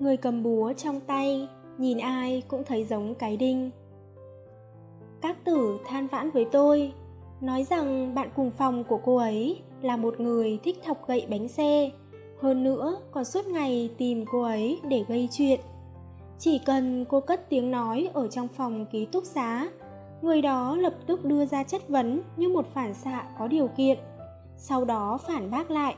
Người cầm búa trong tay, nhìn ai cũng thấy giống cái đinh. Các tử than vãn với tôi, nói rằng bạn cùng phòng của cô ấy là một người thích thọc gậy bánh xe, hơn nữa còn suốt ngày tìm cô ấy để gây chuyện. Chỉ cần cô cất tiếng nói ở trong phòng ký túc xá, người đó lập tức đưa ra chất vấn như một phản xạ có điều kiện, sau đó phản bác lại.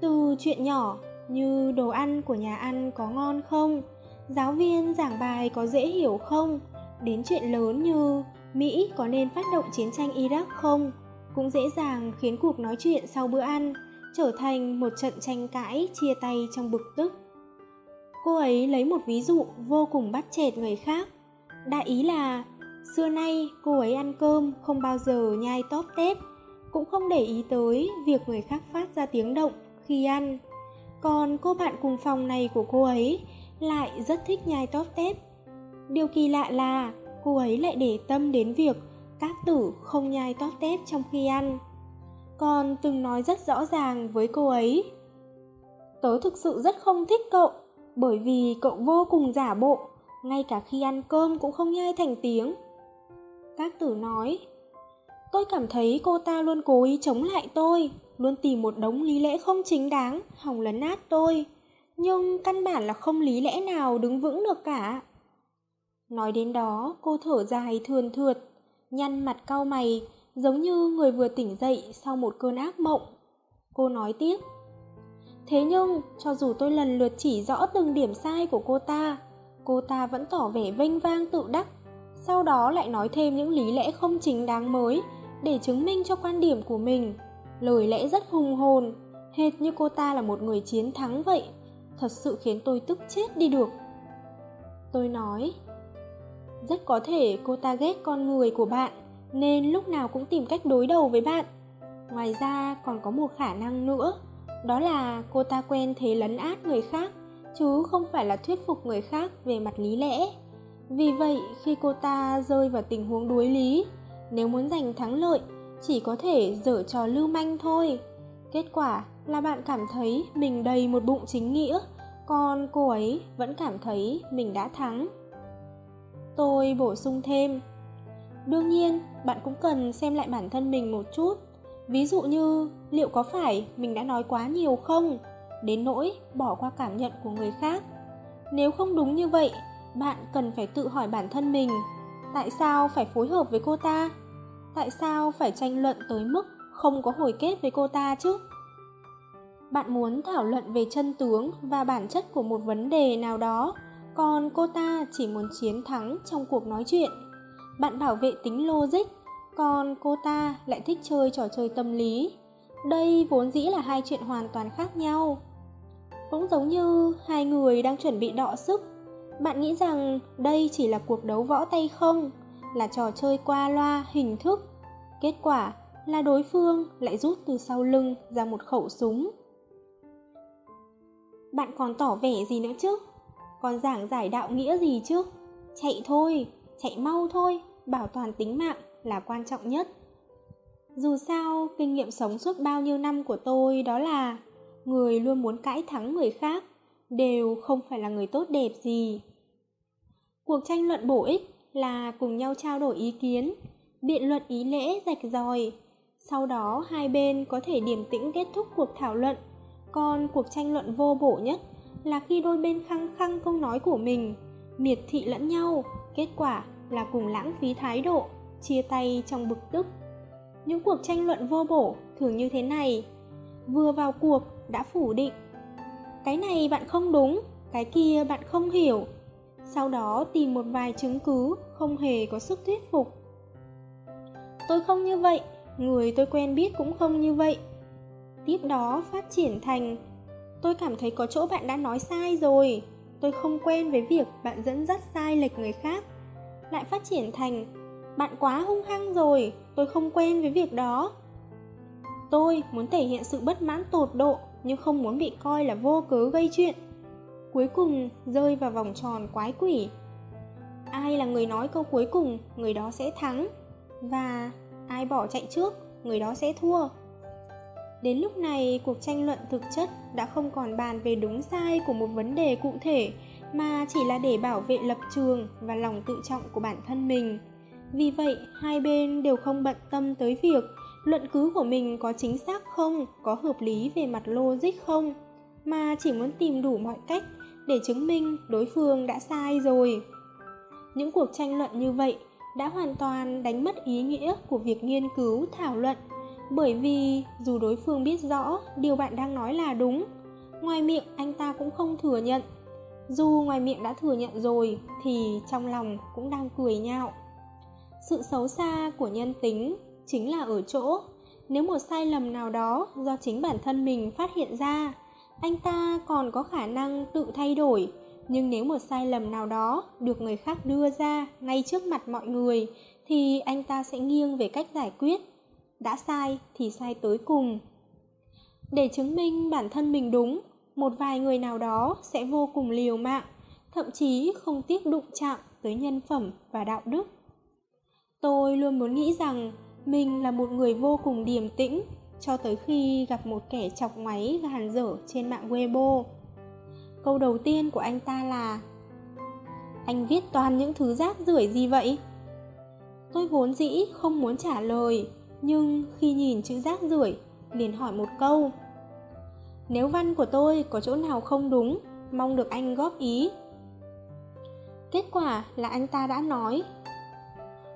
Từ chuyện nhỏ như đồ ăn của nhà ăn có ngon không? Giáo viên giảng bài có dễ hiểu không? Đến chuyện lớn như mỹ có nên phát động chiến tranh iraq không? Cũng dễ dàng khiến cuộc nói chuyện sau bữa ăn trở thành một trận tranh cãi chia tay trong bực tức. Cô ấy lấy một ví dụ vô cùng bắt chẹt người khác. Đại ý là, xưa nay cô ấy ăn cơm không bao giờ nhai tóp tép, cũng không để ý tới việc người khác phát ra tiếng động khi ăn còn cô bạn cùng phòng này của cô ấy lại rất thích nhai tóp tép. Điều kỳ lạ là cô ấy lại để tâm đến việc các tử không nhai tóp tép trong khi ăn. Còn từng nói rất rõ ràng với cô ấy, tớ thực sự rất không thích cậu, bởi vì cậu vô cùng giả bộ, ngay cả khi ăn cơm cũng không nhai thành tiếng. Các tử nói, tôi cảm thấy cô ta luôn cố ý chống lại tôi luôn tìm một đống lý lẽ không chính đáng hòng lấn át tôi. Nhưng căn bản là không lý lẽ nào đứng vững được cả. Nói đến đó, cô thở dài thườn thượt, nhăn mặt cau mày, giống như người vừa tỉnh dậy sau một cơn ác mộng. Cô nói tiếp, thế nhưng, cho dù tôi lần lượt chỉ rõ từng điểm sai của cô ta cô ta vẫn tỏ vẻ vênh vang tự đắc. Sau đó lại nói thêm những lý lẽ không chính đáng mới để chứng minh cho quan điểm của mình lời lẽ rất hùng hồn. Hệt như cô ta là một người chiến thắng vậy. Thật sự khiến tôi tức chết đi được. Tôi nói, rất có thể cô ta ghét con người của bạn, nên lúc nào cũng tìm cách đối đầu với bạn. Ngoài ra còn có một khả năng nữa, đó là cô ta quen thế lấn át người khác, chứ không phải là thuyết phục người khác về mặt lý lẽ. Vì vậy, khi cô ta rơi vào tình huống đuối lý, nếu muốn giành thắng lợi chỉ có thể dở trò lưu manh thôi. Kết quả là bạn cảm thấy mình đầy một bụng chính nghĩa, còn cô ấy vẫn cảm thấy mình đã thắng. Tôi bổ sung thêm, đương nhiên, bạn cũng cần xem lại bản thân mình một chút. Ví dụ như, liệu có phải mình đã nói quá nhiều không? Đến nỗi bỏ qua cảm nhận của người khác. Nếu không đúng như vậy, bạn cần phải tự hỏi bản thân mình, tại sao phải phối hợp với cô ta? Tại sao phải tranh luận tới mức không có hồi kết với cô ta chứ? Bạn muốn thảo luận về chân tướng và bản chất của một vấn đề nào đó, còn cô ta chỉ muốn chiến thắng trong cuộc nói chuyện. Bạn bảo vệ tính logic, còn cô ta lại thích chơi trò chơi tâm lý. Đây vốn dĩ là hai chuyện hoàn toàn khác nhau. Cũng giống như hai người đang chuẩn bị đọ sức. Bạn nghĩ rằng đây chỉ là cuộc đấu võ tay không? Là trò chơi qua loa, hình thức. Kết quả là đối phương lại rút từ sau lưng ra một khẩu súng. Bạn còn tỏ vẻ gì nữa chứ? Còn giảng giải đạo nghĩa gì chứ? Chạy thôi, chạy mau thôi, bảo toàn tính mạng là quan trọng nhất. Dù sao, kinh nghiệm sống suốt bao nhiêu năm của tôi đó là người luôn muốn cãi thắng người khác đều không phải là người tốt đẹp gì. Cuộc tranh luận bổ ích là cùng nhau trao đổi ý kiến, biện luận ý lễ rạch ròi. Sau đó, hai bên có thể điềm tĩnh kết thúc cuộc thảo luận. Còn cuộc tranh luận vô bổ nhất là khi đôi bên khăng khăng câu nói của mình, miệt thị lẫn nhau, kết quả là cùng lãng phí thái độ, chia tay trong bực tức. Những cuộc tranh luận vô bổ thường như thế này. Vừa vào cuộc đã phủ định, cái này bạn không đúng, cái kia bạn không hiểu sau đó tìm một vài chứng cứ không hề có sức thuyết phục. Tôi không như vậy, người tôi quen biết cũng không như vậy. Tiếp đó phát triển thành, tôi cảm thấy có chỗ bạn đã nói sai rồi. Tôi không quen với việc bạn dẫn dắt sai lệch người khác. Lại phát triển thành, bạn quá hung hăng rồi, tôi không quen với việc đó. Tôi muốn thể hiện sự bất mãn tột độ, nhưng không muốn bị coi là vô cớ gây chuyện cuối cùng rơi vào vòng tròn quái quỷ. Ai là người nói câu cuối cùng, người đó sẽ thắng. Và ai bỏ chạy trước, người đó sẽ thua. Đến lúc này, cuộc tranh luận thực chất đã không còn bàn về đúng sai của một vấn đề cụ thể, mà chỉ là để bảo vệ lập trường và lòng tự trọng của bản thân mình. Vì vậy, hai bên đều không bận tâm tới việc luận cứ của mình có chính xác không, có hợp lý về mặt logic không, mà chỉ muốn tìm đủ mọi cách để chứng minh đối phương đã sai rồi. Những cuộc tranh luận như vậy đã hoàn toàn đánh mất ý nghĩa của việc nghiên cứu, thảo luận, bởi vì dù đối phương biết rõ điều bạn đang nói là đúng, ngoài miệng anh ta cũng không thừa nhận. Dù ngoài miệng đã thừa nhận rồi, thì trong lòng cũng đang cười nhạo. Sự xấu xa của nhân tính chính là ở chỗ, nếu một sai lầm nào đó do chính bản thân mình phát hiện ra anh ta còn có khả năng tự thay đổi, nhưng nếu một sai lầm nào đó được người khác đưa ra ngay trước mặt mọi người, thì anh ta sẽ nghiêng về cách giải quyết. Đã sai thì sai tới cùng. Để chứng minh bản thân mình đúng, một vài người nào đó sẽ vô cùng liều mạng, thậm chí không tiếc đụng chạm tới nhân phẩm và đạo đức. Tôi luôn muốn nghĩ rằng mình là một người vô cùng điềm tĩnh cho tới khi gặp một kẻ chọc ngoáy gàn dở trên mạng Weibo. Câu đầu tiên của anh ta là Anh viết toàn những thứ rác rưởi gì vậy? Tôi vốn dĩ không muốn trả lời, nhưng khi nhìn chữ rác rưởi liền hỏi một câu Nếu văn của tôi có chỗ nào không đúng, mong được anh góp ý. Kết quả là anh ta đã nói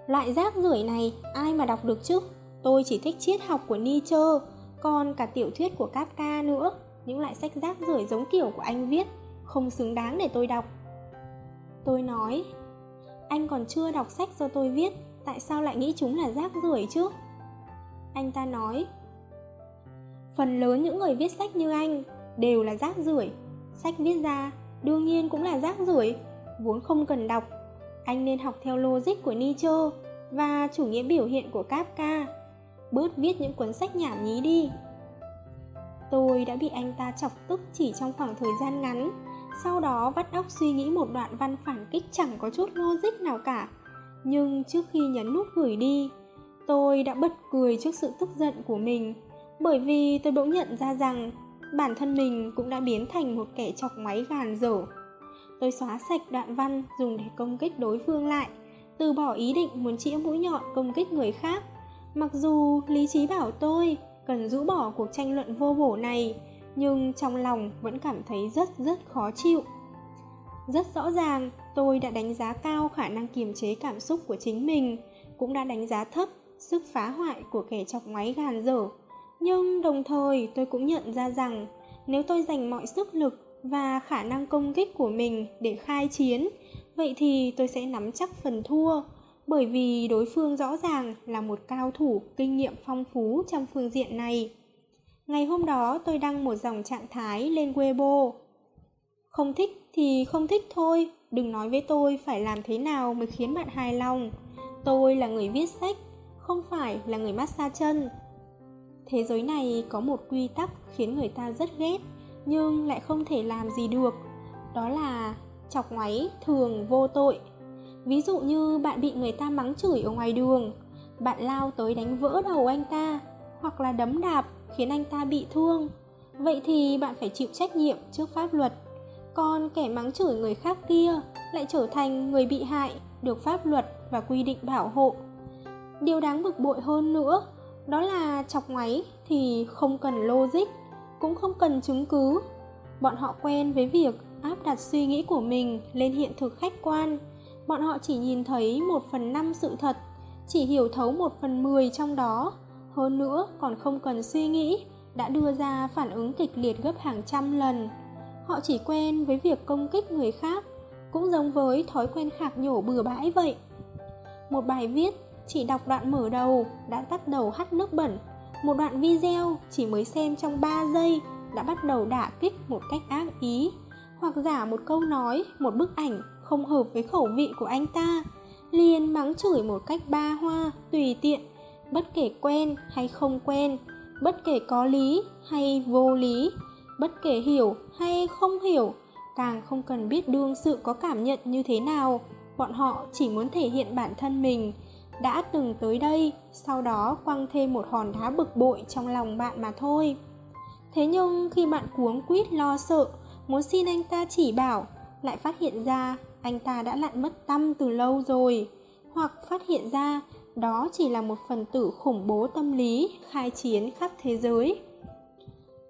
Loại rác rưởi này ai mà đọc được chứ? Tôi chỉ thích triết học của Nietzsche, còn cả tiểu thuyết của Kafka nữa. Những loại sách rác rưởi giống kiểu của anh viết, không xứng đáng để tôi đọc. Tôi nói, anh còn chưa đọc sách do tôi viết, tại sao lại nghĩ chúng là rác rưởi chứ? Anh ta nói, phần lớn những người viết sách như anh đều là rác rưởi. Sách viết ra đương nhiên cũng là rác rưởi, vốn không cần đọc anh nên học theo logic của Nietzsche và chủ nghĩa biểu hiện của Kafka. Bớt viết những cuốn sách nhảm nhí đi. Tôi đã bị anh ta chọc tức chỉ trong khoảng thời gian ngắn, sau đó vắt óc suy nghĩ một đoạn văn phản kích chẳng có chút logic nào cả. Nhưng trước khi nhấn nút gửi đi, tôi đã bật cười trước sự tức giận của mình, bởi vì tôi bỗng nhận ra rằng bản thân mình cũng đã biến thành một kẻ chọc máy gàn dở tôi xóa sạch đoạn văn dùng để công kích đối phương lại từ bỏ ý định muốn chĩa mũi nhọn công kích người khác mặc dù lý trí bảo tôi cần rũ bỏ cuộc tranh luận vô bổ này, nhưng trong lòng vẫn cảm thấy rất rất khó chịu. Rất rõ ràng, tôi đã đánh giá cao khả năng kiềm chế cảm xúc của chính mình, cũng đã đánh giá thấp sức phá hoại của kẻ chọc ngoáy gàn dở. Nhưng đồng thời, tôi cũng nhận ra rằng, nếu tôi dành mọi sức lực và khả năng công kích của mình để khai chiến, vậy thì tôi sẽ nắm chắc phần thua bởi vì đối phương rõ ràng là một cao thủ kinh nghiệm phong phú trong phương diện này. Ngày hôm đó tôi đăng một dòng trạng thái lên weibo. Không thích thì không thích thôi, đừng nói với tôi phải làm thế nào mới khiến bạn hài lòng. Tôi là người viết sách, không phải là người massage chân. Thế giới này có một quy tắc khiến người ta rất ghét, nhưng lại không thể làm gì được. Đó là chọc ngoáy thường vô tội ví dụ như bạn bị người ta mắng chửi ở ngoài đường, bạn lao tới đánh vỡ đầu anh ta, hoặc là đấm đạp khiến anh ta bị thương. Vậy thì bạn phải chịu trách nhiệm trước pháp luật. Còn kẻ mắng chửi người khác kia lại trở thành người bị hại được pháp luật và quy định bảo hộ. Điều đáng bực bội hơn nữa, đó là chọc ngoáy thì không cần logic, cũng không cần chứng cứ. Bọn họ quen với việc áp đặt suy nghĩ của mình lên hiện thực khách quan bọn họ chỉ nhìn thấy một phần năm sự thật, chỉ hiểu thấu một phần mười trong đó. Hơn nữa, còn không cần suy nghĩ, đã đưa ra phản ứng kịch liệt gấp hàng trăm lần. Họ chỉ quen với việc công kích người khác, cũng giống với thói quen khạc nhổ bừa bãi vậy. Một bài viết chỉ đọc đoạn mở đầu đã bắt đầu hắt nước bẩn. Một đoạn video chỉ mới xem trong 3 giây đã bắt đầu đả kích một cách ác ý. Hoặc giả một câu nói, một bức ảnh không hợp với khẩu vị của anh ta. Liền mắng chửi một cách ba hoa, tùy tiện, bất kể quen hay không quen, bất kể có lý hay vô lý, bất kể hiểu hay không hiểu, càng không cần biết đương sự có cảm nhận như thế nào, bọn họ chỉ muốn thể hiện bản thân mình. Đã từng tới đây, sau đó quăng thêm một hòn đá bực bội trong lòng bạn mà thôi. Thế nhưng khi bạn cuống quýt lo sợ, muốn xin anh ta chỉ bảo, lại phát hiện ra anh ta đã lặn mất tâm từ lâu rồi. Hoặc phát hiện ra, đó chỉ là một phần tử khủng bố tâm lý, khai chiến khắp thế giới.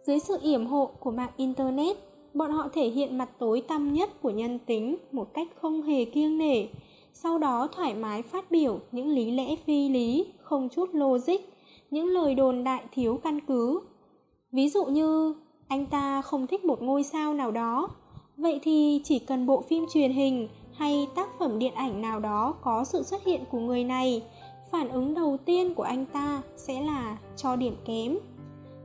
Dưới sự yểm hộ của mạng internet, bọn họ thể hiện mặt tối tăm nhất của nhân tính một cách không hề kiêng nể. Sau đó thoải mái phát biểu những lý lẽ phi lý, không chút logic, những lời đồn đại thiếu căn cứ. Ví dụ như, anh ta không thích một ngôi sao nào đó vậy thì chỉ cần bộ phim truyền hình hay tác phẩm điện ảnh nào đó có sự xuất hiện của người này, phản ứng đầu tiên của anh ta sẽ là cho điểm kém.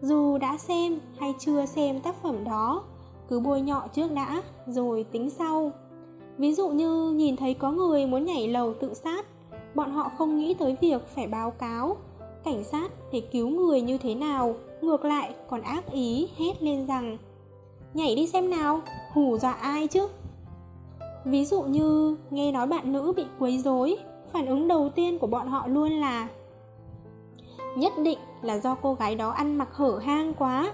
Dù đã xem hay chưa xem tác phẩm đó, cứ bôi nhọ trước đã rồi tính sau. Ví dụ như nhìn thấy có người muốn nhảy lầu tự sát, bọn họ không nghĩ tới việc phải báo cáo, cảnh sát để cứu người như thế nào, ngược lại còn ác ý hét lên rằng, nhảy đi xem nào hù dọa ai chứ? Ví dụ như nghe nói bạn nữ bị quấy rối, phản ứng đầu tiên của bọn họ luôn là, nhất định là do cô gái đó ăn mặc hở hang quá.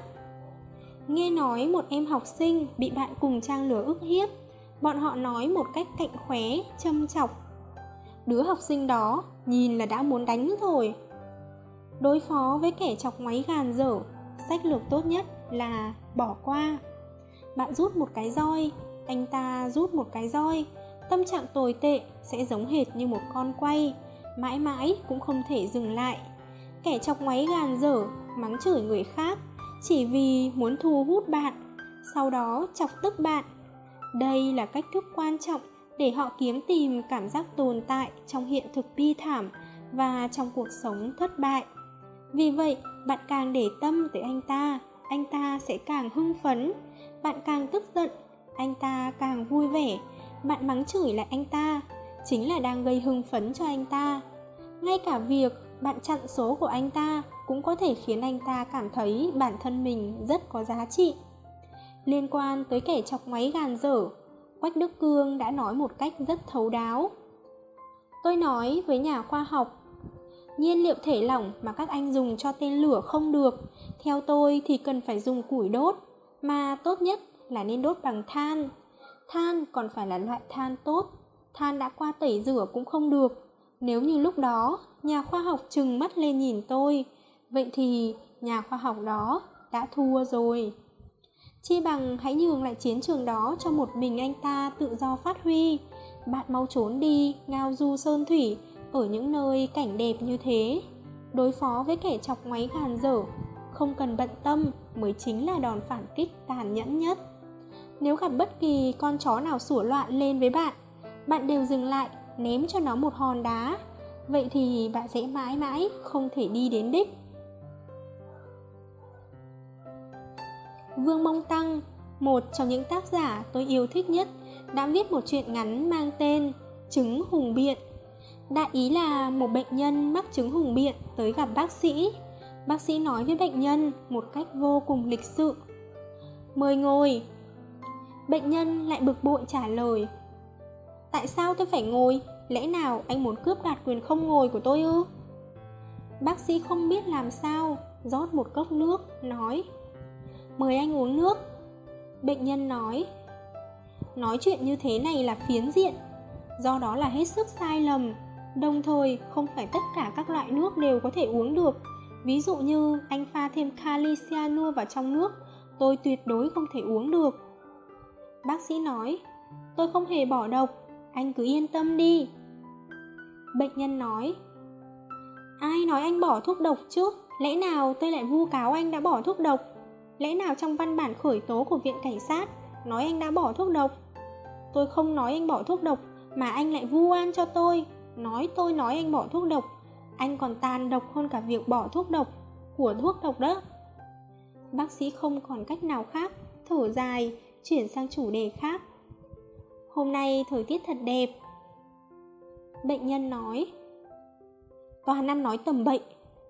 Nghe nói một em học sinh bị bạn cùng trang lứa ức hiếp, bọn họ nói một cách cạnh khóe, châm chọc. Đứa học sinh đó nhìn là đã muốn đánh rồi. Đối phó với kẻ chọc máy gàn dở, sách lược tốt nhất là bỏ qua bạn rút một cái roi anh ta rút một cái roi. Tâm trạng tồi tệ sẽ giống hệt như một con quay, mãi mãi cũng không thể dừng lại. Kẻ chọc máy gàn dở, mắng chửi người khác, chỉ vì muốn thu hút bạn, sau đó chọc tức bạn. Đây là cách thức quan trọng để họ kiếm tìm cảm giác tồn tại trong hiện thực bi thảm và trong cuộc sống thất bại. Vì vậy, bạn càng để tâm tới anh ta anh ta sẽ càng hưng phấn bạn càng tức giận, anh ta càng vui vẻ. Bạn mắng chửi lại anh ta chính là đang gây hưng phấn cho anh ta. Ngay cả việc bạn chặn số của anh ta cũng có thể khiến anh ta cảm thấy bản thân mình rất có giá trị. Liên quan tới kẻ chọc máy gàn dở, quách đức cương đã nói một cách rất thấu đáo. Tôi nói với nhà khoa học, nhiên liệu thể lỏng mà các anh dùng cho tên lửa không được, theo tôi thì cần phải dùng củi đốt mà tốt nhất là nên đốt bằng than. Than còn phải là loại than tốt. Than đã qua tẩy rửa cũng không được. Nếu như lúc đó, nhà khoa học chừng mắt lên nhìn tôi, vậy thì nhà khoa học đó đã thua rồi. Chi bằng hãy nhường lại chiến trường đó cho một mình anh ta tự do phát huy. Bạn mau trốn đi, ngao du sơn thủy, ở những nơi cảnh đẹp như thế. Đối phó với kẻ chọc máy gàn dở không cần bận tâm mới chính là đòn phản kích tàn nhẫn nhất. Nếu gặp bất kỳ con chó nào sủa loạn lên với bạn bạn đều dừng lại, ném cho nó một hòn đá. Vậy thì bạn sẽ mãi mãi không thể đi đến đích. Vương mông tăng, một trong những tác giả tôi yêu thích nhất, đã viết một truyện ngắn mang tên trứng hùng biện. Đại ý là một bệnh nhân mắc chứng hùng biện tới gặp bác sĩ bác sĩ nói với bệnh nhân một cách vô cùng lịch sự. Mời ngồi. Bệnh nhân lại bực bội trả lời. Tại sao tôi phải ngồi? Lẽ nào anh muốn cướp đoạt quyền không ngồi của tôi ư? Bác sĩ không biết làm sao, rót một cốc nước, nói. Mời anh uống nước. Bệnh nhân nói. Nói chuyện như thế này là phiến diện. Do đó là hết sức sai lầm. Đồng thời không phải tất cả các loại nước đều có thể uống được ví dụ như anh pha thêm kali cyanua vào trong nước, tôi tuyệt đối không thể uống được. Bác sĩ nói, tôi không hề bỏ độc, anh cứ yên tâm đi. Bệnh nhân nói, ai nói anh bỏ thuốc độc chứ? Lẽ nào tôi lại vu cáo anh đã bỏ thuốc độc? Lẽ nào trong văn bản khởi tố của viện cảnh sát nói anh đã bỏ thuốc độc? Tôi không nói anh bỏ thuốc độc mà anh lại vu oan cho tôi. Nói tôi nói anh bỏ thuốc độc anh còn tàn độc hơn cả việc bỏ thuốc độc của thuốc độc đó. Bác sĩ không còn cách nào khác, thở dài, chuyển sang chủ đề khác. Hôm nay thời tiết thật đẹp. Bệnh nhân nói, toàn năm nói tầm bậy,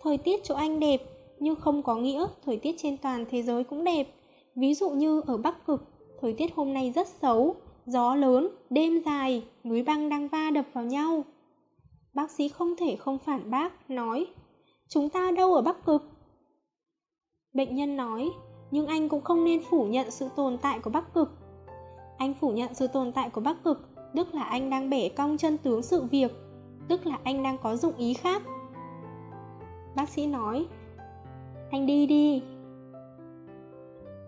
thời tiết chỗ anh đẹp, nhưng không có nghĩa thời tiết trên toàn thế giới cũng đẹp. Ví dụ như ở bắc cực, thời tiết hôm nay rất xấu, gió lớn, đêm dài, núi băng đang va đập vào nhau bác sĩ không thể không phản bác, nói, chúng ta đâu ở bắc cực? Bệnh nhân nói, nhưng anh cũng không nên phủ nhận sự tồn tại của bắc cực. Anh phủ nhận sự tồn tại của bắc cực, tức là anh đang bẻ cong chân tướng sự việc, tức là anh đang có dụng ý khác. Bác sĩ nói, anh đi đi.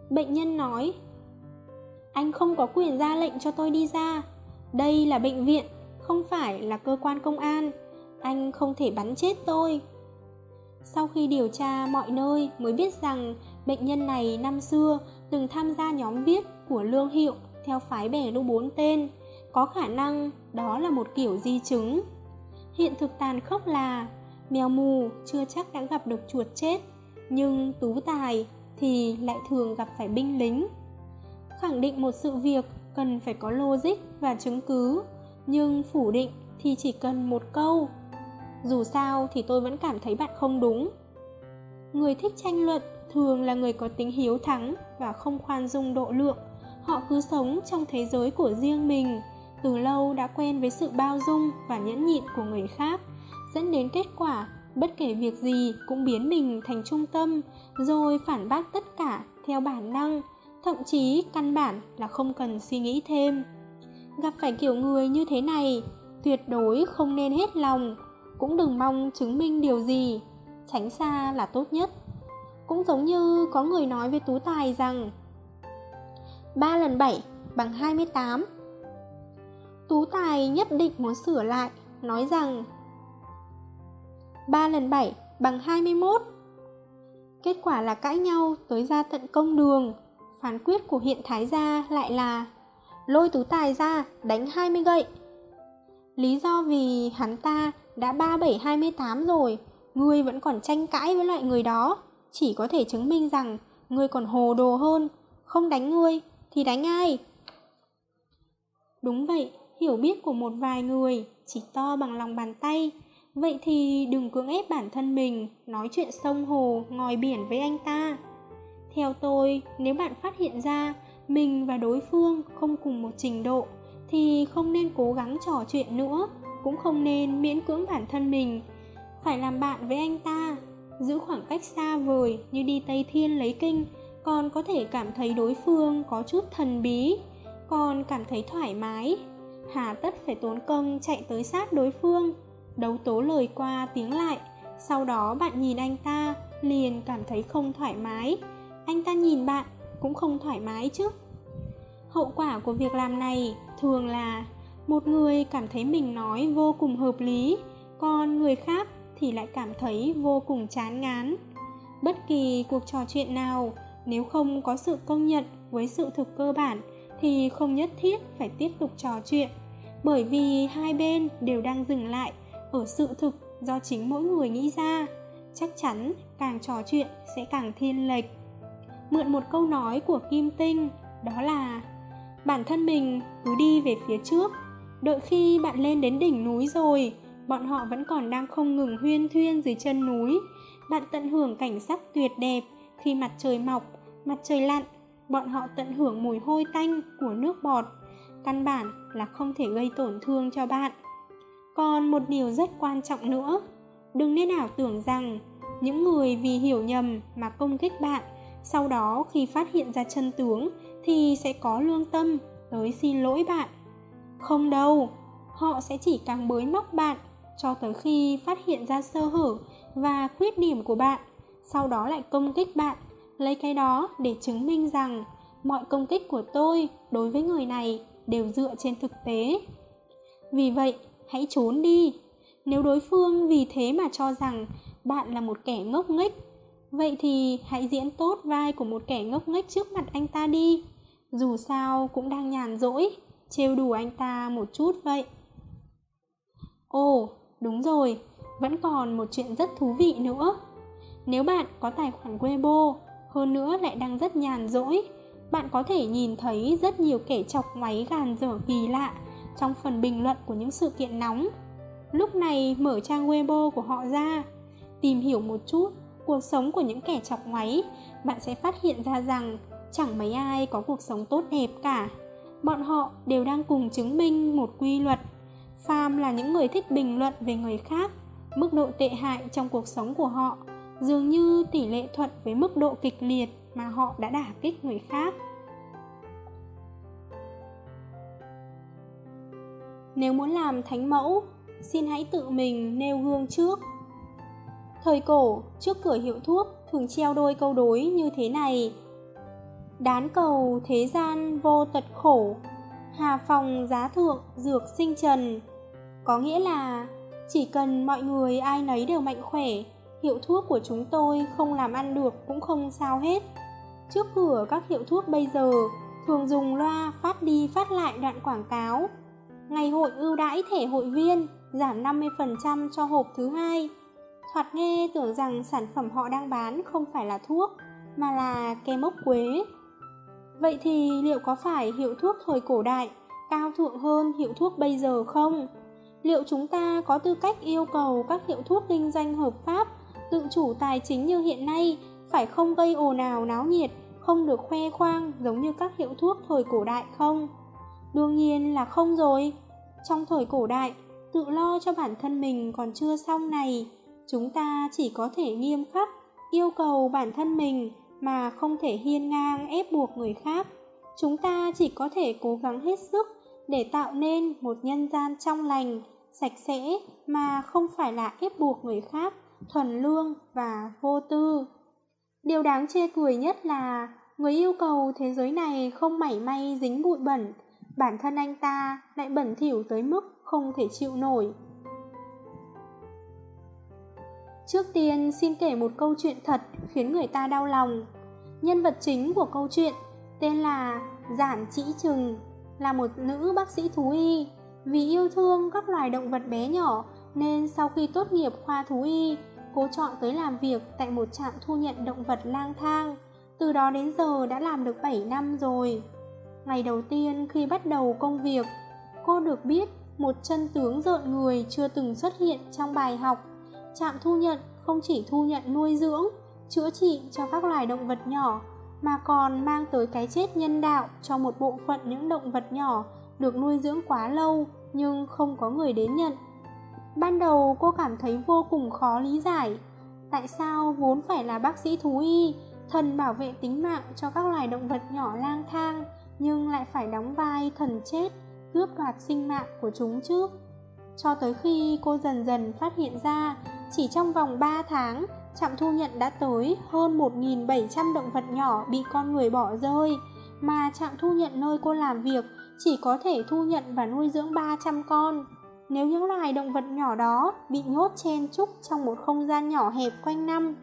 Bệnh nhân nói, anh không có quyền ra lệnh cho tôi đi ra. Đây là bệnh viện không phải là cơ quan công an. Anh không thể bắn chết tôi. Sau khi điều tra mọi nơi mới biết rằng bệnh nhân này năm xưa từng tham gia nhóm viết của lương hiệu theo phái bè lũ bốn tên. Có khả năng đó là một kiểu di chứng. Hiện thực tàn khốc là mèo mù chưa chắc đã gặp được chuột chết, nhưng tú tài thì lại thường gặp phải binh lính. Khẳng định một sự việc cần phải có logic và chứng cứ nhưng phủ định thì chỉ cần một câu. Dù sao thì tôi vẫn cảm thấy bạn không đúng. Người thích tranh luận thường là người có tính hiếu thắng và không khoan dung độ lượng. Họ cứ sống trong thế giới của riêng mình. Từ lâu đã quen với sự bao dung và nhẫn nhịn của người khác, dẫn đến kết quả bất kể việc gì cũng biến mình thành trung tâm, rồi phản bác tất cả theo bản năng, thậm chí căn bản là không cần suy nghĩ thêm gặp phải kiểu người như thế này, tuyệt đối không nên hết lòng. Cũng đừng mong chứng minh điều gì, tránh xa là tốt nhất. Cũng giống như có người nói với tú tài rằng 3 lần 7 bằng 28 Tú tài nhất định muốn sửa lại, Nói rằng 3 lần 7 bằng 21 Kết quả là cãi nhau tới ra tận công đường. Phán quyết của hiện thái gia lại là Lôi tú tài ra đánh 20 gậy. Lý do vì hắn ta đã 3728 rồi Ngươi vẫn còn tranh cãi với loại người đó. Chỉ có thể chứng minh rằng Ngươi còn hồ đồ hơn. Không đánh ngươi thì đánh ai? Đúng vậy Hiểu biết của một vài người Chỉ to bằng lòng bàn tay. Vậy thì đừng cưỡng ép bản thân mình Nói chuyện sông hồ, ngòi biển với anh ta. Theo tôi, nếu bạn phát hiện ra mình và đối phương không cùng một trình độ Thì không nên cố gắng trò chuyện nữa, Cũng không nên miễn cưỡng bản thân mình. Phải làm bạn với anh ta, Giữ khoảng cách xa vời như đi Tây Thiên lấy kinh, Còn có thể cảm thấy đối phương có chút thần bí, Còn cảm thấy thoải mái. Hà tất phải tốn công chạy tới sát đối phương, đấu tố lời qua tiếng lại, sau đó bạn nhìn anh ta liền cảm thấy không thoải mái. Anh ta nhìn bạn cũng không thoải mái chứ. Hậu quả của việc làm này thường là một người cảm thấy mình nói vô cùng hợp lý, còn người khác thì lại cảm thấy vô cùng chán ngán. Bất kỳ cuộc trò chuyện nào, nếu không có sự công nhận với sự thực cơ bản thì không nhất thiết phải tiếp tục trò chuyện, bởi vì hai bên đều đang dừng lại ở sự thực do chính mỗi người nghĩ ra. Chắc chắn càng trò chuyện sẽ càng thiên lệch mượn một câu nói của kim tinh, đó là, bản thân mình cứ đi về phía trước, đợi khi bạn lên đến đỉnh núi rồi, bọn họ vẫn còn đang không ngừng huyên thuyên dưới chân núi. Bạn tận hưởng cảnh sắc tuyệt đẹp khi mặt trời mọc, mặt trời lặn, bọn họ tận hưởng mùi hôi tanh của nước bọt, căn bản là không thể gây tổn thương cho bạn. Còn một điều rất quan trọng nữa, đừng nên ảo tưởng rằng những người vì hiểu nhầm mà công kích bạn sau đó, khi phát hiện ra chân tướng, thì sẽ có lương tâm tới xin lỗi bạn. Không đâu, họ sẽ chỉ càng bới móc bạn cho tới khi phát hiện ra sơ hở và khuyết điểm của bạn, sau đó lại công kích bạn. Lấy cái đó để chứng minh rằng mọi công kích của tôi đối với người này đều dựa trên thực tế. Vì vậy, hãy trốn đi. Nếu đối phương vì thế mà cho rằng bạn là một kẻ ngốc nghếch vậy thì hãy diễn tốt vai của một kẻ ngốc nghếch trước mặt anh ta đi dù sao cũng đang nhàn rỗi trêu đùa anh ta một chút vậy ồ đúng rồi vẫn còn một chuyện rất thú vị nữa nếu bạn có tài khoản weibo hơn nữa lại đang rất nhàn rỗi. Bạn có thể nhìn thấy rất nhiều kẻ chọc máy gàn dở kỳ lạ trong phần bình luận của những sự kiện nóng. Lúc này mở trang Weibo của họ ra, tìm hiểu một chút cuộc sống của những kẻ chọc ngoáy bạn sẽ phát hiện ra rằng chẳng mấy ai có cuộc sống tốt đẹp cả. Bọn họ đều đang cùng chứng minh một quy luật. Phàm là những người thích bình luận về người khác, mức độ tệ hại trong cuộc sống của họ dường như tỷ lệ thuận với mức độ kịch liệt mà họ đã đả kích người khác. Nếu muốn làm thánh mẫu, xin hãy tự mình nêu gương trước. Thời cổ, trước cửa hiệu thuốc thường treo đôi câu đối như thế này. Đán cầu thế gian vô tật khổ, hà phòng giá thượng dược sinh trần. Có nghĩa là chỉ cần mọi người ai nấy đều mạnh khỏe, hiệu thuốc của chúng tôi không làm ăn được cũng không sao hết. Trước cửa các hiệu thuốc bây giờ thường dùng loa phát đi phát lại đoạn quảng cáo. Ngày hội ưu đãi thẻ hội viên, giảm 50% cho hộp thứ hai. Thoạt nghe tưởng rằng sản phẩm họ đang bán không phải là thuốc, mà là kem mốc quế. Vậy thì liệu có phải hiệu thuốc thời cổ đại cao thượng hơn hiệu thuốc bây giờ không? Liệu chúng ta có tư cách yêu cầu các hiệu thuốc kinh doanh hợp pháp, tự chủ tài chính như hiện nay phải không gây ồn ào náo nhiệt, không được khoe khoang giống như các hiệu thuốc thời cổ đại không? Đương nhiên là không rồi. Trong thời cổ đại, tự lo cho bản thân mình còn chưa xong này, chúng ta chỉ có thể nghiêm khắc yêu cầu bản thân mình mà không thể hiên ngang ép buộc người khác. Chúng ta chỉ có thể cố gắng hết sức để tạo nên một nhân gian trong lành, sạch sẽ mà không phải là ép buộc người khác, thuần lương và vô tư. Điều đáng chê cười nhất là người yêu cầu thế giới này không mảy may dính bụi bẩn, bản thân anh ta lại bẩn thỉu tới mức không thể chịu nổi. Trước tiên xin kể một câu chuyện thật khiến người ta đau lòng. Nhân vật chính của câu chuyện tên là Giản Chỉ Trừng, là một nữ bác sĩ thú y. Vì yêu thương các loài động vật bé nhỏ nên sau khi tốt nghiệp khoa thú y, cô chọn tới làm việc tại một trạm thu nhận động vật lang thang. Từ đó đến giờ đã làm được 7 năm rồi. Ngày đầu tiên khi bắt đầu công việc, cô được biết một chân tướng rợn người chưa từng xuất hiện trong bài học. Trạm thu nhận không chỉ thu nhận nuôi dưỡng, chữa trị cho các loài động vật nhỏ, mà còn mang tới cái chết nhân đạo cho một bộ phận những động vật nhỏ được nuôi dưỡng quá lâu nhưng không có người đến nhận. Ban đầu cô cảm thấy vô cùng khó lý giải, tại sao vốn phải là bác sĩ thú y, thần bảo vệ tính mạng cho các loài động vật nhỏ lang thang, nhưng lại phải đóng vai thần chết cướp đoạt sinh mạng của chúng chứ. Cho tới khi cô dần dần phát hiện ra, chỉ trong vòng 3 tháng, trạm thu nhận đã tới hơn 1.700 động vật nhỏ bị con người bỏ rơi, mà trạm thu nhận nơi cô làm việc chỉ có thể thu nhận và nuôi dưỡng 300 con. Nếu những loài động vật nhỏ đó bị nhốt chen chúc trong một không gian nhỏ hẹp quanh năm,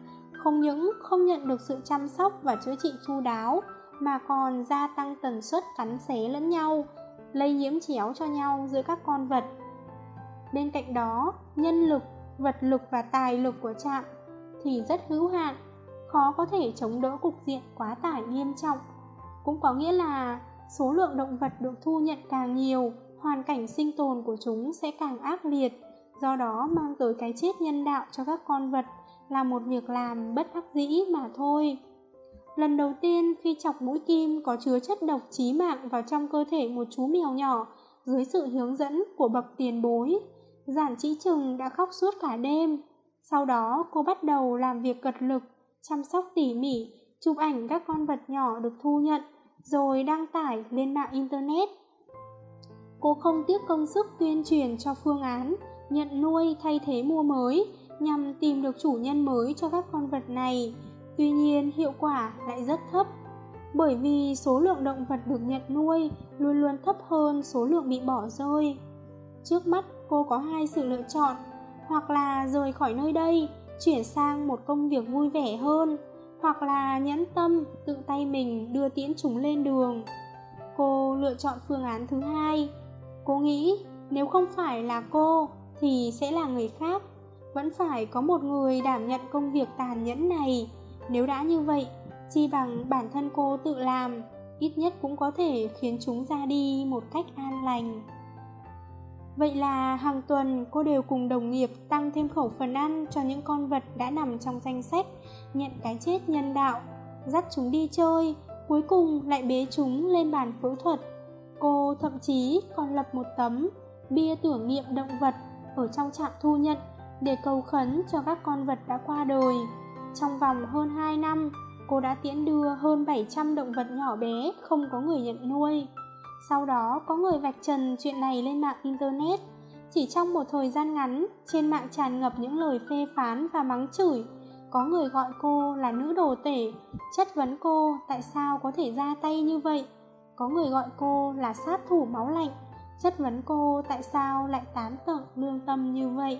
không những không nhận được sự chăm sóc và chữa trị chu đáo, mà còn gia tăng tần suất cắn xé lẫn nhau, lây nhiễm chéo cho nhau giữa các con vật. Bên cạnh đó, nhân lực, vật lực và tài lực của trạm thì rất hữu hạn, khó có thể chống đỡ cục diện quá tải nghiêm trọng. Cũng có nghĩa là số lượng động vật được thu nhận càng nhiều, hoàn cảnh sinh tồn của chúng sẽ càng ác liệt, do đó mang tới cái chết nhân đạo cho các con vật là một việc làm bất đắc dĩ mà thôi. Lần đầu tiên khi chọc mũi kim có chứa chất độc chí mạng vào trong cơ thể một chú mèo nhỏ dưới sự hướng dẫn của bậc tiền bối, giản chỉ trừng đã khóc suốt cả đêm. Sau đó cô bắt đầu làm việc cật lực, chăm sóc tỉ mỉ, chụp ảnh các con vật nhỏ được thu nhận, rồi đăng tải lên mạng Internet. Cô không tiếc công sức tuyên truyền cho phương án nhận nuôi thay thế mua mới nhằm tìm được chủ nhân mới cho các con vật này Tuy nhiên hiệu quả lại rất thấp bởi vì số lượng động vật được nhận nuôi luôn luôn thấp hơn số lượng bị bỏ rơi. Trước mắt cô có hai sự lựa chọn, hoặc là rời khỏi nơi đây, chuyển sang một công việc vui vẻ hơn, hoặc là nhẫn tâm tự tay mình đưa tiễn chúng lên đường. Cô lựa chọn phương án thứ hai. Cô nghĩ nếu không phải là cô thì sẽ là người khác. Vẫn phải có một người đảm nhận công việc tàn nhẫn này nếu đã như vậy, chi bằng bản thân cô tự làm ít nhất cũng có thể khiến chúng ra đi một cách an lành vậy là hàng tuần cô đều cùng đồng nghiệp tăng thêm khẩu phần ăn cho những con vật đã nằm trong danh sách nhận cái chết nhân đạo dắt chúng đi chơi cuối cùng lại bế chúng lên bàn phẫu thuật cô thậm chí còn lập một tấm bia tưởng niệm động vật ở trong trạm thu nhận để cầu khấn cho các con vật đã qua đời. Trong vòng hơn 2 năm, cô đã tiễn đưa hơn 700 động vật nhỏ bé không có người nhận nuôi. Sau đó có người vạch trần chuyện này lên mạng Internet. Chỉ trong một thời gian ngắn, trên mạng tràn ngập những lời phê phán và mắng chửi. Có người gọi cô là nữ đồ tể, chất vấn cô tại sao có thể ra tay như vậy. Có người gọi cô là sát thủ máu lạnh, chất vấn cô tại sao lại tán tợn lương tâm như vậy.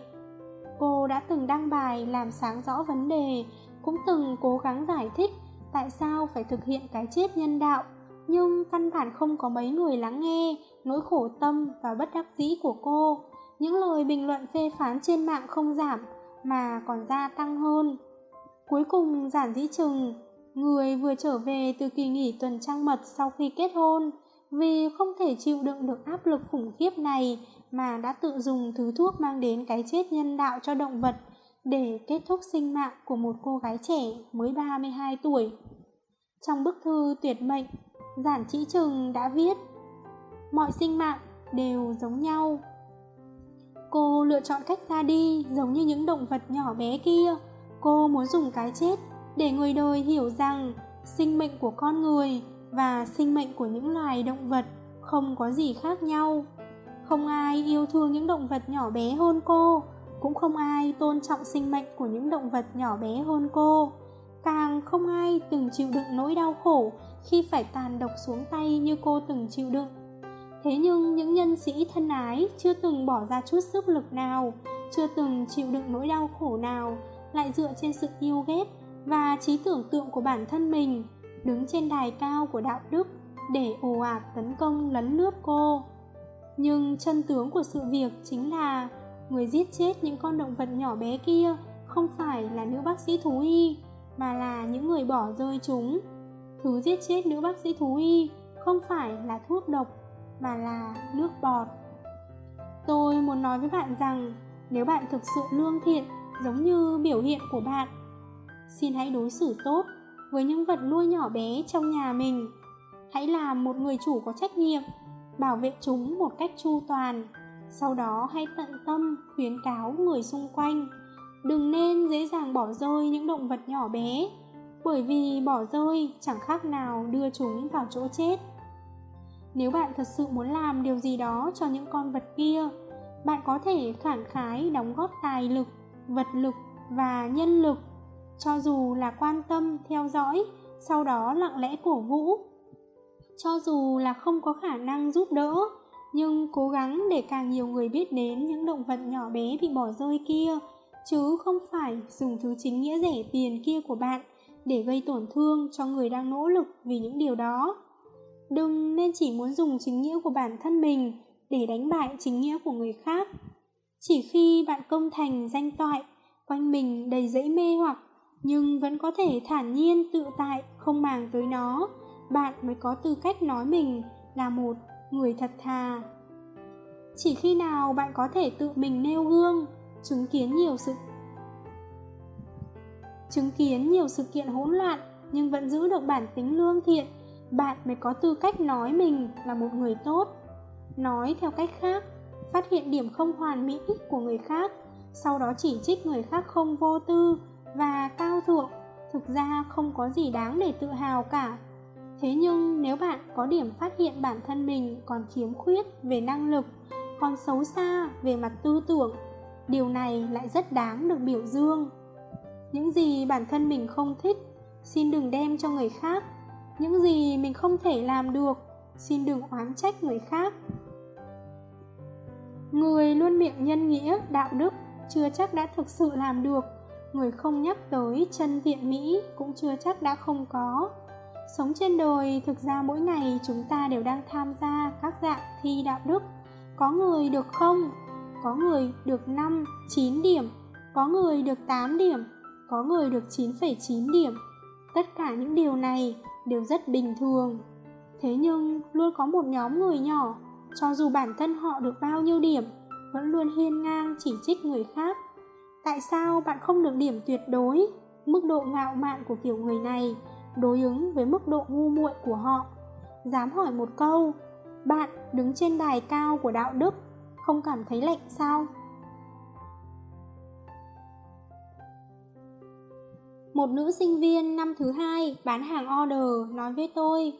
Cô đã từng đăng bài làm sáng rõ vấn đề, cũng từng cố gắng giải thích tại sao phải thực hiện cái chết nhân đạo, nhưng căn bản không có mấy người lắng nghe nỗi khổ tâm và bất đắc dĩ của cô. Những lời bình luận phê phán trên mạng không giảm mà còn gia tăng hơn. Cuối cùng giản dĩ chừng, người vừa trở về từ kỳ nghỉ tuần trăng mật sau khi kết hôn, vì không thể chịu đựng được áp lực khủng khiếp này mà đã tự dùng thứ thuốc mang đến cái chết nhân đạo cho động vật để kết thúc sinh mạng của một cô gái trẻ mới 32 tuổi. Trong bức thư tuyệt mệnh, Giản Trí Trừng đã viết, Mọi sinh mạng đều giống nhau. Cô lựa chọn cách ra đi giống như những động vật nhỏ bé kia. Cô muốn dùng cái chết để người đời hiểu rằng sinh mệnh của con người và sinh mệnh của những loài động vật không có gì khác nhau không ai yêu thương những động vật nhỏ bé hơn cô, cũng không ai tôn trọng sinh mệnh của những động vật nhỏ bé hơn cô càng không ai từng chịu đựng nỗi đau khổ khi phải tàn độc xuống tay như cô từng chịu đựng. Thế nhưng những nhân sĩ thân ái chưa từng bỏ ra chút sức lực nào, chưa từng chịu đựng nỗi đau khổ nào, lại dựa trên sự yêu ghét và trí tưởng tượng của bản thân mình, đứng trên đài cao của đạo đức để ồ ạt tấn công lấn lướt cô. Nhưng chân tướng của sự việc chính là người giết chết những con động vật nhỏ bé kia không phải là nữ bác sĩ thú y, mà là những người bỏ rơi chúng thứ giết chết nữ bác sĩ thú y không phải là thuốc độc, mà là nước bọt. Tôi muốn nói với bạn rằng, nếu bạn thực sự lương thiện, giống như biểu hiện của bạn, xin hãy đối xử tốt với những vật nuôi nhỏ bé trong nhà mình. Hãy làm một người chủ có trách nhiệm, bảo vệ chúng một cách chu toàn. Sau đó hãy tận tâm khuyến cáo người xung quanh, đừng nên dễ dàng bỏ rơi những động vật nhỏ bé bởi vì bỏ rơi, chẳng khác nào đưa chúng vào chỗ chết. Nếu bạn thật sự muốn làm điều gì đó cho những con vật kia, bạn có thể khản khái đóng góp tài lực, vật lực và nhân lực, cho dù là quan tâm, theo dõi, sau đó lặng lẽ cổ vũ. Cho dù là không có khả năng giúp đỡ, nhưng cố gắng để càng nhiều người biết đến những động vật nhỏ bé bị bỏ rơi kia, chứ không phải dùng thứ chính nghĩa rẻ tiền kia của bạn để gây tổn thương cho người đang nỗ lực vì những điều đó. Đừng nên chỉ muốn dùng chính nghĩa của bản thân mình để đánh bại chính nghĩa của người khác. Chỉ khi bạn công thành danh toại, quanh mình đầy dẫy mê hoặc, nhưng vẫn có thể thản nhiên tự tại không màng tới nó, bạn mới có tư cách nói mình là một người thật thà. Chỉ khi nào bạn có thể tự mình nêu gương, chứng kiến nhiều sự chứng kiến nhiều sự kiện hỗn loạn nhưng vẫn giữ được bản tính lương thiện, bạn mới có tư cách nói mình là một người tốt. Nói theo cách khác, phát hiện điểm không hoàn mỹ của người khác, sau đó chỉ trích người khác không vô tư và cao thượng, thực ra không có gì đáng để tự hào cả. Thế nhưng nếu bạn có điểm phát hiện bản thân mình còn khiếm khuyết về năng lực, còn xấu xa về mặt tư tưởng, điều này lại rất đáng được biểu dương những gì bản thân mình không thích xin đừng đem cho người khác. Những gì mình không thể làm được xin đừng oán trách người khác. Người luôn miệng nhân nghĩa đạo đức chưa chắc đã thực sự làm được. Người không nhắc tới chân thiện mỹ cũng chưa chắc đã không có. Sống trên đời thực ra mỗi ngày chúng ta đều đang tham gia các dạng thi đạo đức. Có người được không? Có người được 5, 9 điểm. Có người được 8 điểm có người được 9,9 điểm. Tất cả những điều này đều rất bình thường. Thế nhưng luôn có một nhóm người nhỏ cho dù bản thân họ được bao nhiêu điểm vẫn luôn hiên ngang chỉ trích người khác. Tại sao bạn không được điểm tuyệt đối mức độ ngạo mạn của kiểu người này đối ứng với mức độ ngu muội của họ? Dám hỏi một câu bạn đứng trên đài cao của đạo đức không cảm thấy lạnh sao? Một nữ sinh viên năm thứ hai bán hàng order, nói với tôi,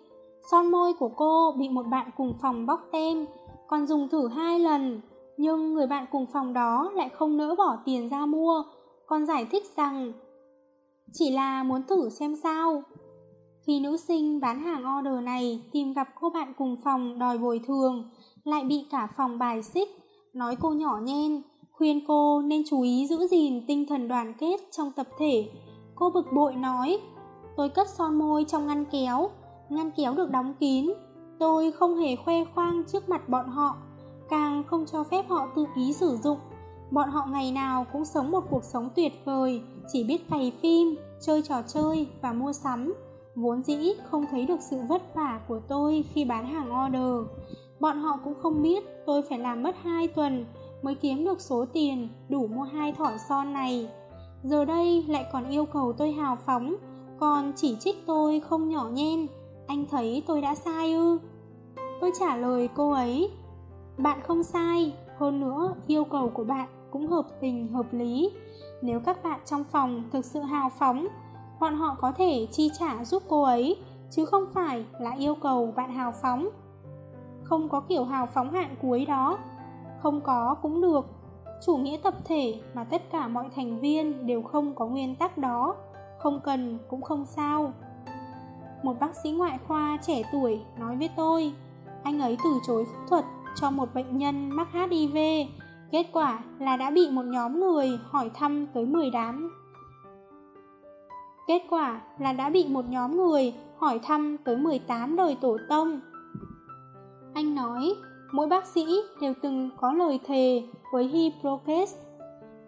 son môi của cô bị một bạn cùng phòng bóc tem, còn dùng thử hai lần, nhưng người bạn cùng phòng đó lại không nỡ bỏ tiền ra mua, còn giải thích rằng chỉ là muốn thử xem sao. Khi nữ sinh bán hàng order này tìm gặp cô bạn cùng phòng đòi bồi thường, lại bị cả phòng bài xích, nói cô nhỏ nhen, khuyên cô nên chú ý giữ gìn tinh thần đoàn kết trong tập thể cô bực bội nói, tôi cất son môi trong ngăn kéo ngăn kéo được đóng kín. Tôi không hề khoe khoang trước mặt bọn họ, càng không cho phép họ tự ý sử dụng. Bọn họ ngày nào cũng sống một cuộc sống tuyệt vời, chỉ biết cày phim, chơi trò chơi và mua sắm. Vốn dĩ không thấy được sự vất vả của tôi khi bán hàng order. Bọn họ cũng không biết tôi phải làm mất hai tuần mới kiếm được số tiền đủ mua hai thỏi son này giờ đây lại còn yêu cầu tôi hào phóng, còn chỉ trích tôi không nhỏ nhen. Anh thấy tôi đã sai ư? Tôi trả lời cô ấy, bạn không sai, hơn nữa yêu cầu của bạn cũng hợp tình hợp lý. Nếu các bạn trong phòng thực sự hào phóng, bọn họ có thể chi trả giúp cô ấy, chứ không phải là yêu cầu bạn hào phóng. Không có kiểu hào phóng hạn cuối đó. Không có cũng được chủ nghĩa tập thể mà tất cả mọi thành viên đều không có nguyên tắc đó, không cần cũng không sao. Một bác sĩ ngoại khoa trẻ tuổi nói với tôi, anh ấy từ chối phẫu thuật cho một bệnh nhân mắc hiv kết quả là đã bị một nhóm người hỏi thăm tới 10 đám. Kết quả là đã bị một nhóm người hỏi thăm tới 18 đời tổ tông. Anh nói mỗi bác sĩ đều từng có lời thề với Hippocrates,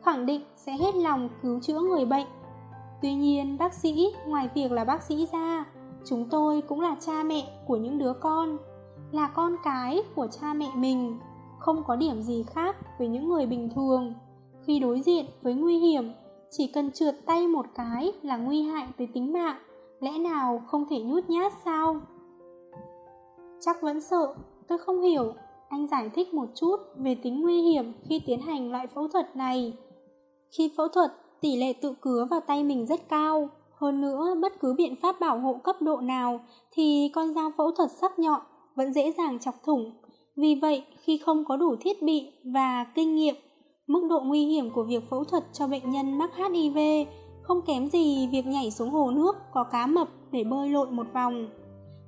khẳng định sẽ hết lòng cứu chữa người bệnh. Tuy nhiên, bác sĩ, ngoài việc là bác sĩ ra, chúng tôi cũng là cha mẹ của những đứa con, là con cái của cha mẹ mình, không có điểm gì khác với những người bình thường. Khi đối diện với nguy hiểm, chỉ cần trượt tay một cái là nguy hại tới tính mạng, lẽ nào không thể nhút nhát sao? Chắc vẫn sợ, tôi không hiểu anh giải thích một chút về tính nguy hiểm khi tiến hành loại phẫu thuật này. Khi phẫu thuật, tỷ lệ tự cứa vào tay mình rất cao. Hơn nữa, bất cứ biện pháp bảo hộ cấp độ nào thì con dao phẫu thuật sắc nhọn vẫn dễ dàng chọc thủng. Vì vậy, khi không có đủ thiết bị và kinh nghiệm, mức độ nguy hiểm của việc phẫu thuật cho bệnh nhân mắc hiv không kém gì việc nhảy xuống hồ nước có cá mập để bơi lội một vòng.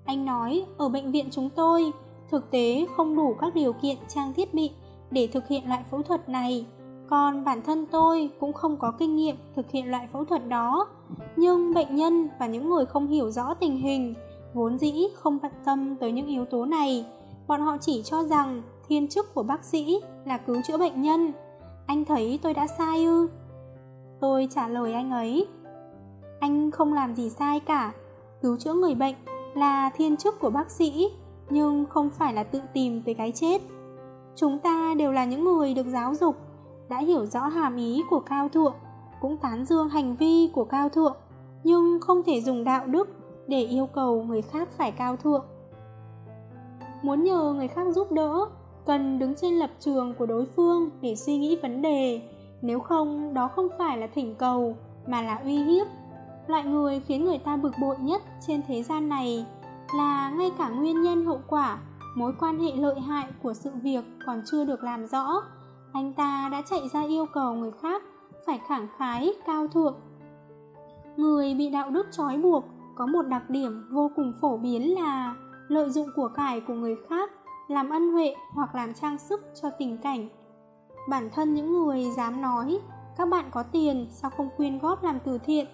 Anh nói, ở bệnh viện chúng tôi thực tế không đủ các điều kiện trang thiết bị để thực hiện loại phẫu thuật này. Còn bản thân tôi cũng không có kinh nghiệm thực hiện loại phẫu thuật đó. Nhưng bệnh nhân và những người không hiểu rõ tình hình, vốn dĩ không bận tâm tới những yếu tố này. Bọn họ chỉ cho rằng thiên chức của bác sĩ là cứu chữa bệnh nhân. Anh thấy tôi đã sai ư? Tôi trả lời anh ấy. Anh không làm gì sai cả. Cứu chữa người bệnh là thiên chức của bác sĩ nhưng không phải là tự tìm tới cái chết. Chúng ta đều là những người được giáo dục, đã hiểu rõ hàm ý của cao thượng, cũng tán dương hành vi của cao thượng, nhưng không thể dùng đạo đức để yêu cầu người khác phải cao thượng. Muốn nhờ người khác giúp đỡ, cần đứng trên lập trường của đối phương để suy nghĩ vấn đề. Nếu không, đó không phải là thỉnh cầu, mà là uy hiếp. Loại người khiến người ta bực bội nhất trên thế gian này là ngay cả nguyên nhân hậu quả, mối quan hệ lợi hại của sự việc còn chưa được làm rõ. Anh ta đã chạy ra yêu cầu người khác phải khẳng khái, cao thượng. Người bị đạo đức trói buộc có một đặc điểm vô cùng phổ biến là lợi dụng của cải của người khác làm ân huệ hoặc làm trang sức cho tình cảnh. Bản thân những người dám nói, các bạn có tiền, sao không quyên góp làm từ thiện?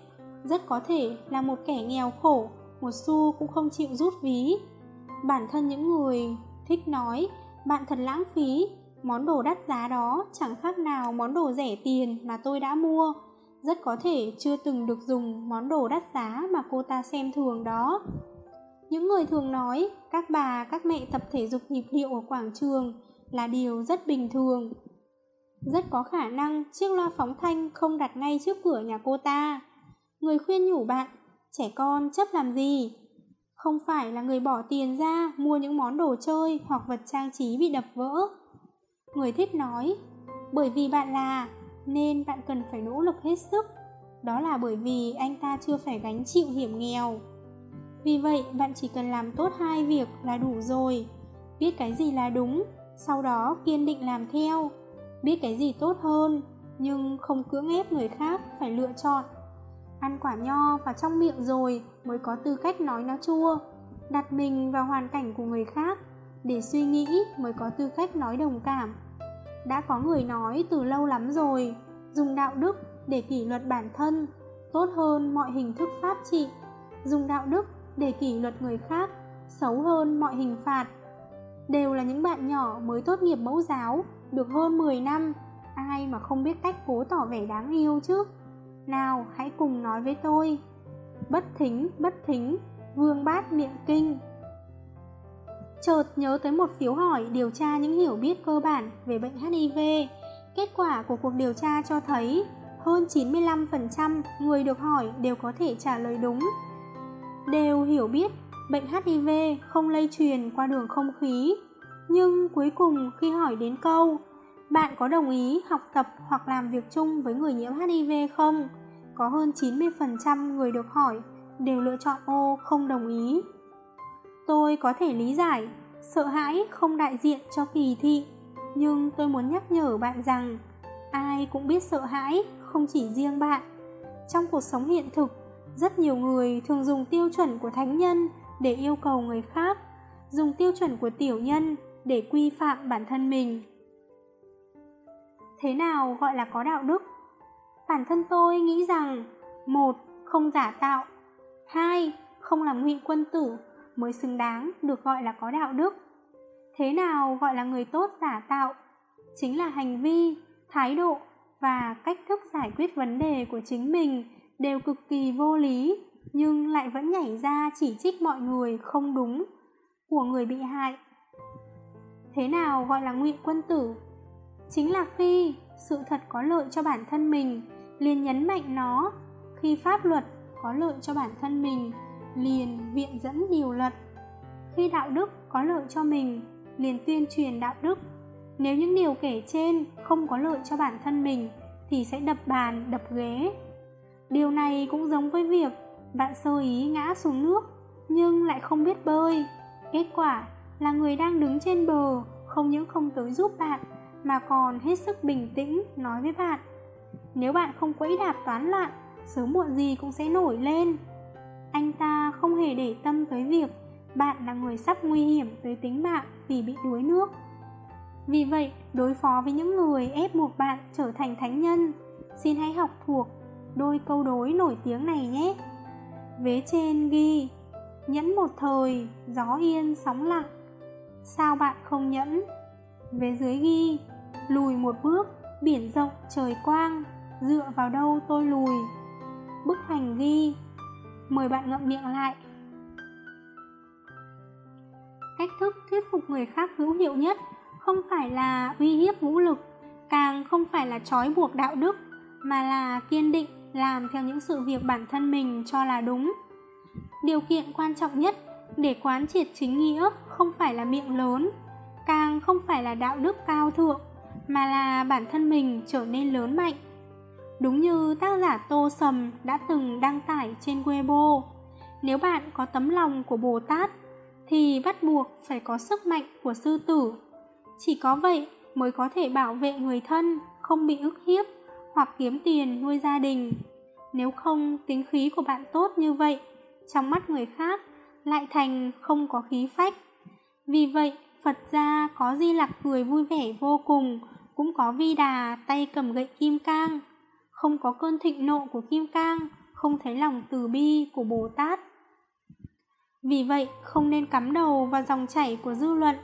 rất có thể là một kẻ nghèo khổ một xu cũng không chịu rút ví bản thân những người thích nói bạn thật lãng phí món đồ đắt giá đó chẳng khác nào món đồ rẻ tiền mà tôi đã mua rất có thể chưa từng được dùng món đồ đắt giá mà cô ta xem thường đó. Những người thường nói các bà, các mẹ tập thể dục nhịp điệu ở quảng trường là điều rất bình thường. Rất có khả năng chiếc loa phóng thanh không đặt ngay trước cửa nhà cô ta. Người khuyên nhủ bạn, trẻ con chấp làm gì? Không phải là người bỏ tiền ra mua những món đồ chơi hoặc vật trang trí bị đập vỡ. Người thích nói, bởi vì bạn là, nên bạn cần phải nỗ lực hết sức. Đó là bởi vì anh ta chưa phải gánh chịu hiểm nghèo. Vì vậy, bạn chỉ cần làm tốt hai việc là đủ rồi. Biết cái gì là đúng, sau đó kiên định làm theo. Biết cái gì tốt hơn, nhưng không cưỡng ép người khác phải lựa chọn. Ăn quả nho vào trong miệng rồi mới có tư cách nói nó chua. Đặt mình vào hoàn cảnh của người khác để suy nghĩ mới có tư cách nói đồng cảm. Đã có người nói từ lâu lắm rồi, dùng đạo đức để kỷ luật bản thân tốt hơn mọi hình thức pháp trị, dùng đạo đức để kỷ luật người khác xấu hơn mọi hình phạt. Đều là những bạn nhỏ mới tốt nghiệp mẫu giáo, được hơn 10 năm, ai mà không biết cách cố tỏ vẻ đáng yêu chứ. Nào, hãy cùng nói với tôi. Bất thính, bất thính, vương bát miệng kinh. Chợt nhớ tới một phiếu hỏi điều tra những hiểu biết cơ bản về bệnh HIV. Kết quả của cuộc điều tra cho thấy hơn 95% người được hỏi đều có thể trả lời đúng. Đều hiểu biết bệnh HIV không lây truyền qua đường không khí. Nhưng cuối cùng khi hỏi đến câu bạn có đồng ý học tập hoặc làm việc chung với người nhiễm HIV không? Có hơn 90% người được hỏi đều lựa chọn ô không đồng ý. Tôi có thể lý giải, sợ hãi không đại diện cho kỳ thị, nhưng tôi muốn nhắc nhở bạn rằng ai cũng biết sợ hãi, không chỉ riêng bạn. Trong cuộc sống hiện thực, rất nhiều người thường dùng tiêu chuẩn của thánh nhân để yêu cầu người khác, dùng tiêu chuẩn của tiểu nhân để quy phạm bản thân mình. Thế nào gọi là có đạo đức? Bản thân tôi nghĩ rằng một Không giả tạo hai Không làm ngụy quân tử mới xứng đáng được gọi là có đạo đức. Thế nào gọi là người tốt giả tạo? Chính là hành vi, thái độ và cách thức giải quyết vấn đề của chính mình đều cực kỳ vô lý, nhưng lại vẫn nhảy ra chỉ trích mọi người không đúng của người bị hại. Thế nào gọi là ngụy quân tử? Chính là khi sự thật có lợi cho bản thân mình, liền nhấn mạnh nó, khi pháp luật có lợi cho bản thân mình, liền viện dẫn điều luật. Khi đạo đức có lợi cho mình, liền tuyên truyền đạo đức. Nếu những điều kể trên không có lợi cho bản thân mình, thì sẽ đập bàn, đập ghế. Điều này cũng giống với việc bạn sơ ý ngã xuống nước, nhưng lại không biết bơi. Kết quả là người đang đứng trên bờ, không những không tới giúp bạn, mà còn hết sức bình tĩnh nói với bạn. Nếu bạn không quẫy đạp toán loạn, sớm muộn gì cũng sẽ nổi lên. Anh ta không hề để tâm tới việc bạn là người sắp nguy hiểm tới tính mạng vì bị đuối nước. Vì vậy, đối phó với những người ép buộc bạn trở thành thánh nhân, xin hãy học thuộc đôi câu đối nổi tiếng này nhé. Vế trên ghi, nhẫn một thời, gió yên sóng lặng. Sao bạn không nhẫn? Vế dưới ghi, lùi một bước, biển rộng trời quang, dựa vào đâu tôi lùi. Bức hành ghi, mời bạn ngậm miệng lại. Cách thức thuyết phục người khác hữu hiệu nhất không phải là uy hiếp vũ lực, càng không phải là trói buộc đạo đức, mà là kiên định làm theo những sự việc bản thân mình cho là đúng. Điều kiện quan trọng nhất để quán triệt chính nghĩa không phải là miệng lớn, càng không phải là đạo đức cao thượng, mà là bản thân mình trở nên lớn mạnh. Đúng như tác giả Tô Sầm đã từng đăng tải trên Weibo, nếu bạn có tấm lòng của Bồ Tát thì bắt buộc phải có sức mạnh của sư tử. Chỉ có vậy mới có thể bảo vệ người thân không bị ức hiếp hoặc kiếm tiền nuôi gia đình. Nếu không tính khí của bạn tốt như vậy, trong mắt người khác lại thành không có khí phách. Vì vậy, Phật gia có Di Lặc cười vui vẻ vô cùng, cũng có Vi Đà tay cầm gậy kim cang, không có cơn thịnh nộ của kim cang, không thấy lòng từ bi của Bồ Tát. Vì vậy, không nên cắm đầu vào dòng chảy của dư luận.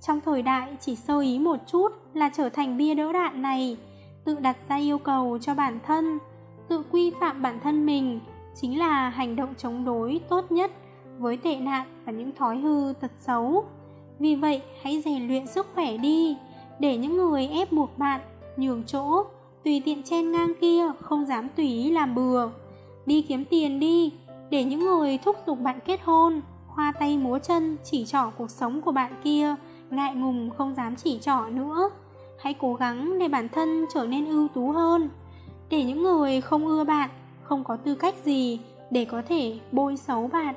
Trong thời đại chỉ sơ ý một chút là trở thành bia đỡ đạn này, tự đặt ra yêu cầu cho bản thân, tự quy phạm bản thân mình chính là hành động chống đối tốt nhất với tệ nạn và những thói hư tật xấu. Vì vậy, hãy rèn luyện sức khỏe đi, để những người ép buộc bạn nhường chỗ, tùy tiện chen ngang kia không dám tùy ý làm bừa. Đi kiếm tiền đi, để những người thúc giục bạn kết hôn, hoa tay múa chân chỉ trỏ cuộc sống của bạn kia, ngại ngùng không dám chỉ trỏ nữa. Hãy cố gắng để bản thân trở nên ưu tú hơn, để những người không ưa bạn, không có tư cách gì để có thể bôi xấu bạn